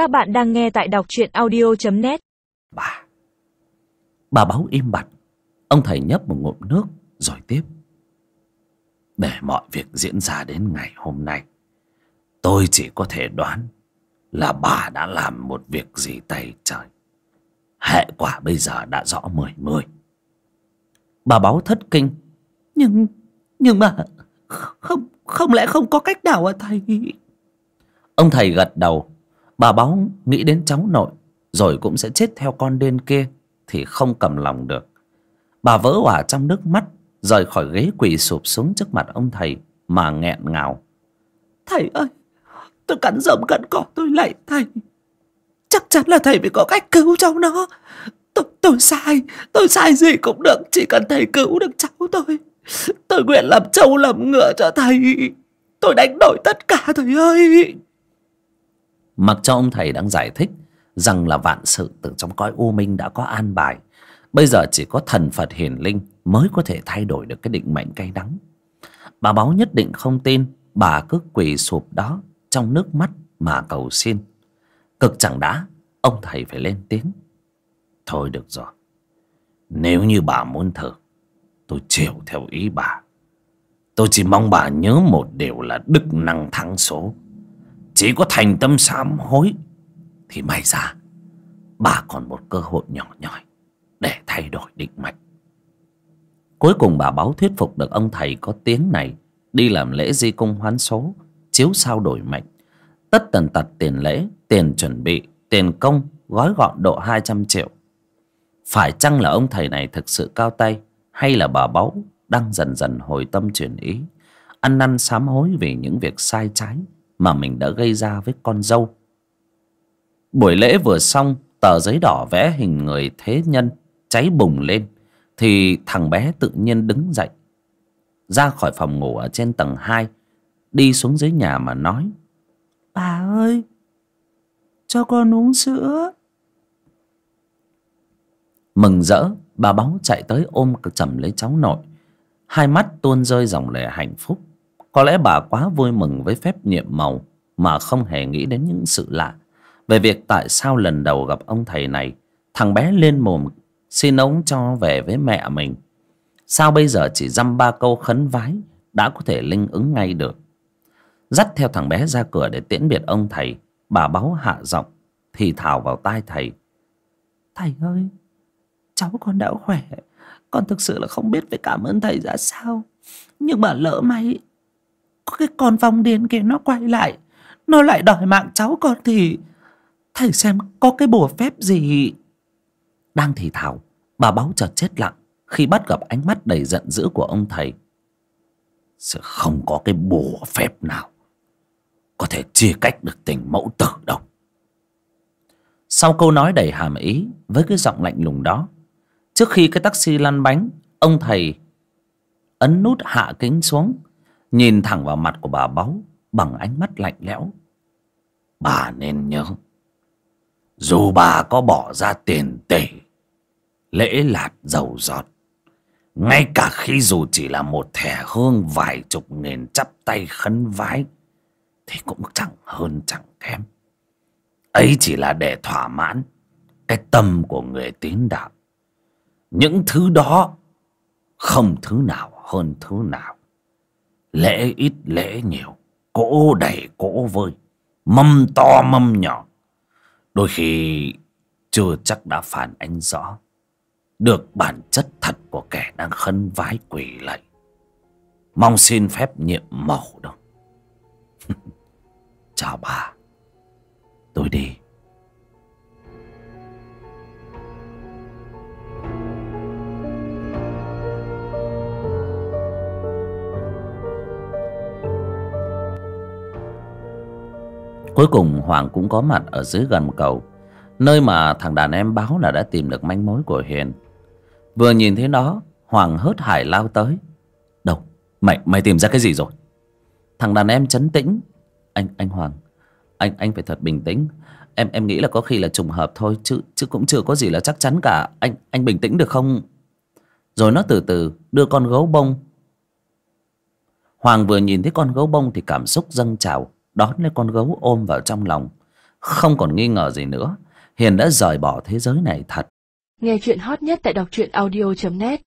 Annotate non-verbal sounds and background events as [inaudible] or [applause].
Các bạn đang nghe tại đọc truyện audio.net Bà. Bà báo im bặt. Ông thầy nhấp một ngụm nước, rồi tiếp. Để mọi việc diễn ra đến ngày hôm nay, Tôi chỉ có thể đoán Là bà đã làm một việc gì tay trời. Hệ quả bây giờ đã rõ mười mười. Bà báo thất kinh. Nhưng Nhưng mà Không không lẽ không có cách nào à thầy? Ông thầy gật đầu. Bà báo nghĩ đến cháu nội Rồi cũng sẽ chết theo con đên kia Thì không cầm lòng được. Bà vỡ hỏa trong nước mắt Rời khỏi ghế quỳ sụp xuống trước mặt ông thầy Mà nghẹn ngào. Thầy ơi Tôi cắn rộng cắn cỏ tôi lạy thầy. Chắc chắn là thầy phải có cách cứu cháu nó. Tôi, tôi sai Tôi sai gì cũng được Chỉ cần thầy cứu được cháu tôi Tôi nguyện làm trâu làm ngựa cho thầy. Tôi đánh đổi tất cả thầy ơi. Mặc cho ông thầy đang giải thích Rằng là vạn sự từ trong cõi u minh đã có an bài, Bây giờ chỉ có thần Phật hiền linh Mới có thể thay đổi được cái định mệnh cay đắng. Bà báo nhất định không tin Bà cứ quỳ sụp đó Trong nước mắt mà cầu xin. Cực chẳng đã, Ông thầy phải lên tiếng. Thôi được rồi, Nếu như bà muốn thử, Tôi chiều theo ý bà. Tôi chỉ mong bà nhớ một điều là đức năng thắng số. Chỉ có thành tâm sám hối Thì may ra, Bà còn một cơ hội nhỏ nhoi Để thay đổi định mệnh. Cuối cùng bà báo thuyết phục được ông thầy có tiếng này, Đi làm lễ di cung hoán số, Chiếu sao đổi mệnh. Tất tần tật tiền lễ, Tiền chuẩn bị, Tiền công, Gói gọn độ hai trăm triệu. Phải chăng là ông thầy này thực sự cao tay, Hay là bà báu Đang dần dần hồi tâm chuyển ý, Ăn năn sám hối vì những việc sai trái? Mà mình đã gây ra với con dâu. Buổi lễ vừa xong, Tờ giấy đỏ vẽ hình người thế nhân Cháy bùng lên, Thì thằng bé tự nhiên đứng dậy, Ra khỏi phòng ngủ ở trên tầng hai, Đi xuống dưới nhà mà nói, Bà ơi, Cho con uống sữa. Mừng rỡ, Bà báu chạy tới ôm chầm lấy cháu nội. Hai mắt tuôn rơi dòng lệ hạnh phúc. Có lẽ bà quá vui mừng với phép nhiệm màu Mà không hề nghĩ đến những sự lạ Về việc tại sao lần đầu gặp ông thầy này, Thằng bé lên mồm Xin ông cho về với mẹ mình. Sao bây giờ chỉ dăm ba câu khấn vái Đã có thể linh ứng ngay được? Dắt theo thằng bé ra cửa để tiễn biệt ông thầy, Bà báu hạ giọng Thì thào vào tai thầy. Thầy ơi, Cháu con đã khỏe, Con thực sự là không biết phải cảm ơn thầy ra sao. Nhưng mà lỡ may cái con vong điên kia nó quay lại, Nó lại đòi mạng cháu con thì Thầy xem có cái bùa phép gì. Đang thì thào, Bà báu chợt chết lặng Khi bắt gặp ánh mắt đầy giận dữ của ông thầy. Sẽ không có cái bùa phép nào Có thể chia cách được tình mẫu tử đâu. Sau câu nói đầy hàm ý Với cái giọng lạnh lùng đó, Trước khi cái taxi lăn bánh, Ông thầy ấn nút hạ kính xuống Nhìn thẳng vào mặt của bà báu Bằng ánh mắt lạnh lẽo. Bà nên nhớ, Dù bà có bỏ ra tiền tỷ Lễ lạt dầu giọt, Ngay cả khi dù chỉ là một thẻ hương Vài chục nghìn chắp tay khấn vái, Thì cũng chẳng hơn chẳng kém. Ấy chỉ là để thỏa mãn Cái tâm của người tín đạo. Những thứ đó không thứ nào hơn thứ nào lễ ít lễ nhiều, cỗ đầy cỗ vơi, mâm to mâm nhỏ. Đôi khi chưa chắc đã phản ánh rõ được bản chất thật của kẻ đang khấn vái quỳ lạy. Mong xin phép nhiệm màu đâu. [laughs] Chào bà. Tôi đi. Cuối cùng Hoàng cũng có mặt ở dưới gầm cầu Nơi mà thằng đàn em báo là đã tìm được manh mối của Hiền. Vừa nhìn thấy nó, Hoàng hớt hải lao tới. Đâu, mày mày tìm ra cái gì rồi? Thằng đàn em chấn tĩnh. Anh anh Hoàng, Anh anh phải thật bình tĩnh. Em em nghĩ là có khi là trùng hợp thôi, Chứ chứ cũng chưa có gì là chắc chắn cả. Anh anh bình tĩnh được không? Rồi nó từ từ đưa con gấu bông. Hoàng vừa nhìn thấy con gấu bông Thì cảm xúc dâng trào đón lấy con gấu ôm vào trong lòng. Không còn nghi ngờ gì nữa, hiền đã rời bỏ thế giới này thật. Nghe chuyện hot nhất tại đọc truyện audio.net